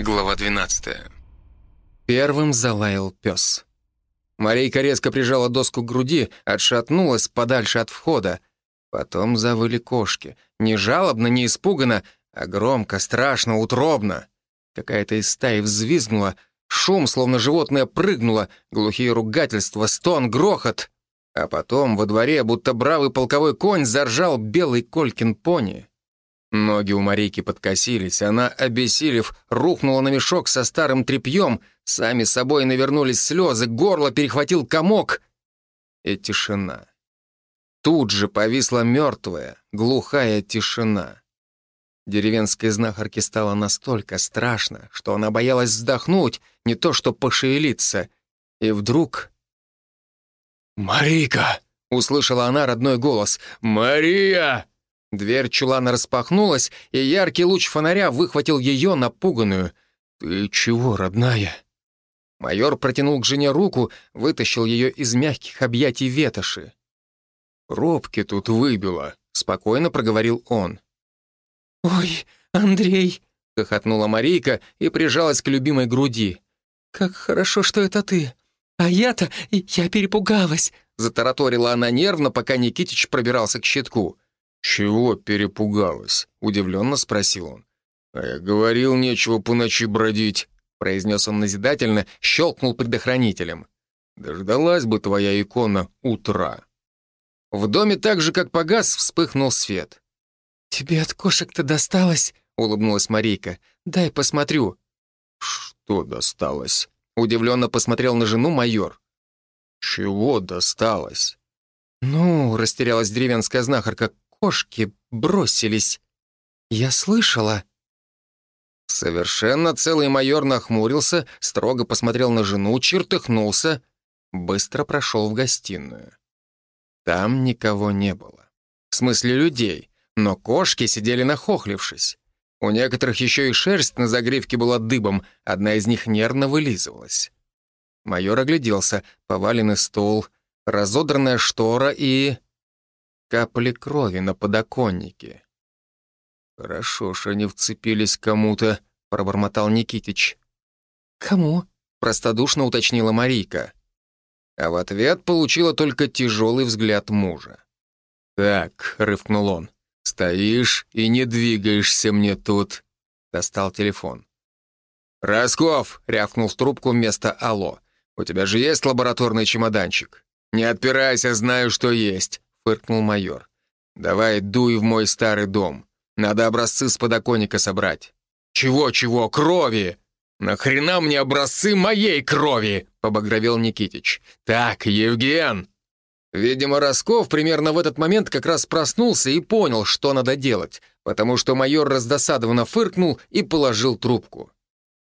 Глава 12. Первым залаял пес. Марейка резко прижала доску к груди, отшатнулась подальше от входа. Потом завыли кошки. Не жалобно, не испуганно, а громко, страшно, утробно. Какая-то из стаи взвизгнула, шум, словно животное прыгнуло, глухие ругательства, стон, грохот. А потом во дворе, будто бравый полковой конь, заржал белый Колькин пони. Ноги у Марийки подкосились, она, обессилев, рухнула на мешок со старым тряпьем, сами собой навернулись слезы, горло перехватил комок. И тишина. Тут же повисла мертвая, глухая тишина. Деревенской знахарке стало настолько страшно, что она боялась вздохнуть, не то что пошевелиться. И вдруг... «Марийка!» — услышала она родной голос. «Мария!» Дверь чулана распахнулась, и яркий луч фонаря выхватил ее напуганную. «Ты чего, родная?» Майор протянул к жене руку, вытащил ее из мягких объятий ветоши. «Пробки тут выбило», — спокойно проговорил он. «Ой, Андрей!» — хохотнула Марийка и прижалась к любимой груди. «Как хорошо, что это ты! А я-то, я перепугалась!» Затараторила она нервно, пока Никитич пробирался к щитку. «Чего перепугалась?» — удивленно спросил он. «А я говорил, нечего по ночи бродить», — произнес он назидательно, щелкнул предохранителем. «Дождалась бы твоя икона утра». В доме так же, как погас, вспыхнул свет. «Тебе от кошек-то досталось?» — улыбнулась Марийка. «Дай посмотрю». «Что досталось?» — удивленно посмотрел на жену майор. «Чего досталось?» «Ну, — растерялась деревенская знахарка, кошки бросились. Я слышала». Совершенно целый майор нахмурился, строго посмотрел на жену, чертыхнулся, быстро прошел в гостиную. Там никого не было. В смысле людей, но кошки сидели нахохлившись. У некоторых еще и шерсть на загривке была дыбом, одна из них нервно вылизывалась. Майор огляделся, поваленный стол, разодранная штора и капли крови на подоконнике. «Хорошо ж они вцепились кому-то», — пробормотал Никитич. «Кому?» — простодушно уточнила Марийка. А в ответ получила только тяжелый взгляд мужа. «Так», — рывкнул он, — «стоишь и не двигаешься мне тут». Достал телефон. «Росков!» — рявкнул в трубку вместо «Алло». «У тебя же есть лабораторный чемоданчик?» «Не отпирайся, знаю, что есть фыркнул майор. «Давай дуй в мой старый дом. Надо образцы с подоконника собрать». «Чего-чего? Крови!» «Нахрена мне образцы моей крови?» — побагровел Никитич. «Так, Евген!» Видимо, Росков примерно в этот момент как раз проснулся и понял, что надо делать, потому что майор раздосадованно фыркнул и положил трубку.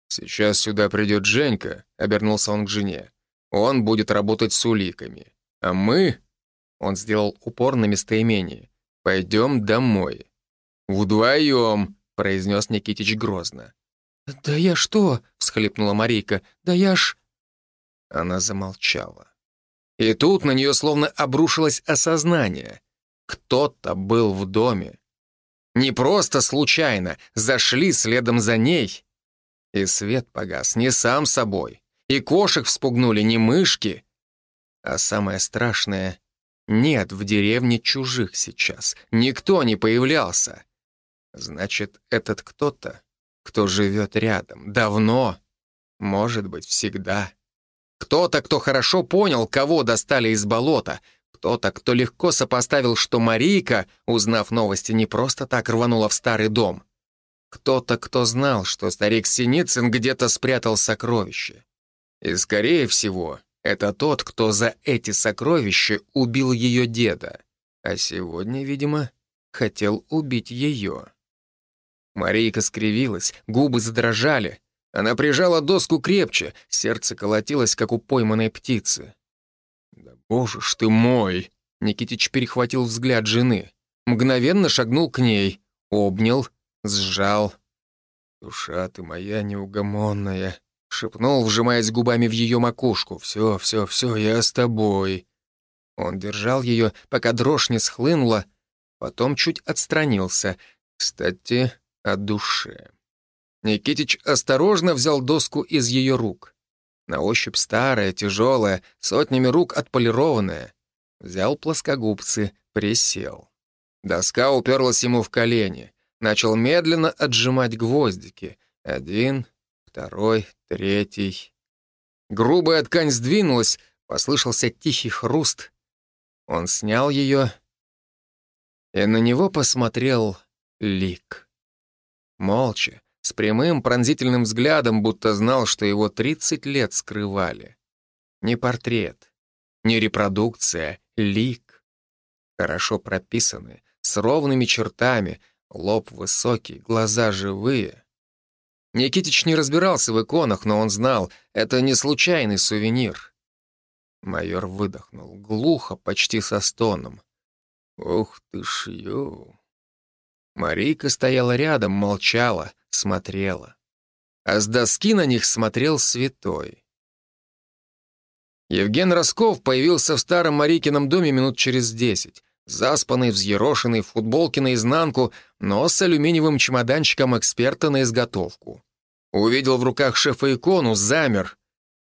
«Сейчас сюда придет Женька», — обернулся он к жене. «Он будет работать с уликами. А мы он сделал упор на местоимение. «Пойдем домой». «Вдвоем», — произнес Никитич грозно. «Да я что?» — всхлипнула Марийка. «Да я ж...» Она замолчала. И тут на нее словно обрушилось осознание. Кто-то был в доме. Не просто случайно, зашли следом за ней. И свет погас не сам собой. И кошек вспугнули не мышки. А самое страшное нет в деревне чужих сейчас. Никто не появлялся. Значит, этот кто-то, кто живет рядом, давно, может быть, всегда. Кто-то, кто хорошо понял, кого достали из болота. Кто-то, кто легко сопоставил, что Марийка, узнав новости, не просто так рванула в старый дом. Кто-то, кто знал, что старик Синицын где-то спрятал сокровище. И, скорее всего, это тот, кто за эти сокровища убил ее деда. А сегодня, видимо, хотел убить ее. Марийка скривилась, губы задрожали. Она прижала доску крепче, сердце колотилось, как у пойманной птицы. «Да боже ж ты мой!» Никитич перехватил взгляд жены. Мгновенно шагнул к ней, обнял, сжал. «Душа ты моя неугомонная!» Шепнул, вжимаясь губами в ее макушку. «Все, все, все, я с тобой». Он держал ее, пока дрожь не схлынула, потом чуть отстранился. Кстати, о душе. Никитич осторожно взял доску из ее рук. На ощупь старая, тяжелая, сотнями рук отполированная. Взял плоскогубцы, присел. Доска уперлась ему в колени. Начал медленно отжимать гвоздики. Один, второй, третий. Грубая ткань сдвинулась, послышался тихий хруст. Он снял ее, и на него посмотрел Лик. Молча, с прямым пронзительным взглядом, будто знал, что его 30 лет скрывали. Не портрет, не репродукция, лик. Хорошо прописанный, с ровными чертами, лоб высокий, глаза живые. Никитич не разбирался в иконах, но он знал, это не случайный сувенир. Майор выдохнул, глухо, почти со стоном. «Ух ты ж, ё!» Марийка стояла рядом, молчала, смотрела. А с доски на них смотрел святой. Евген Росков появился в старом Марикином доме минут через десять. Заспанный, взъерошенный, в футболке наизнанку, но с алюминиевым чемоданчиком эксперта на изготовку. Увидел в руках шефа икону, замер.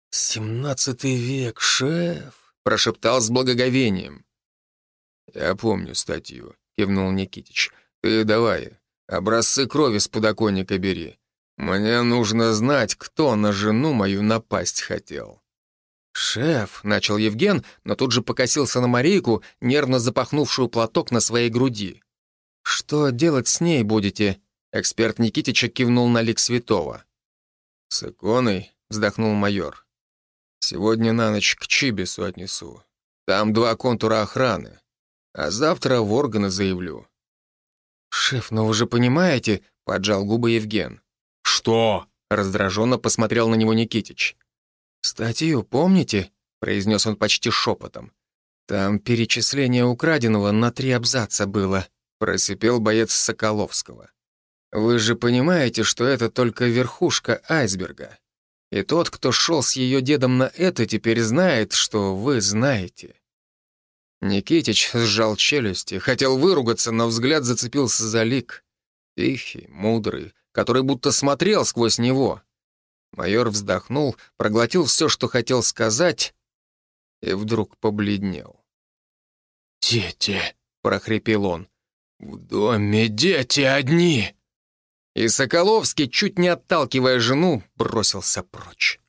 «Семнадцатый век, шеф!» — прошептал с благоговением. «Я помню статью», — кивнул Никитич. «Ты давай, образцы крови с подоконника бери. Мне нужно знать, кто на жену мою напасть хотел». «Шеф», — начал Евген, но тут же покосился на Марийку, нервно запахнувшую платок на своей груди. «Что делать с ней будете?» Эксперт Никитича кивнул на лик святого. «С иконой?» — вздохнул майор. «Сегодня на ночь к Чибису отнесу. Там два контура охраны. А завтра в органы заявлю. «Шеф, но вы же понимаете...» — поджал губы Евген. «Что?» — раздраженно посмотрел на него Никитич. «Статью помните?» — произнес он почти шепотом. «Там перечисление украденного на три абзаца было», — просипел боец Соколовского. «Вы же понимаете, что это только верхушка айсберга. И тот, кто шел с ее дедом на это, теперь знает, что вы знаете». Никитич сжал челюсти, хотел выругаться, но взгляд зацепился за лик. Тихий, мудрый, который будто смотрел сквозь него. Майор вздохнул, проглотил все, что хотел сказать, и вдруг побледнел. «Дети!» — прохрипел он. «В доме дети одни!» И Соколовский, чуть не отталкивая жену, бросился прочь.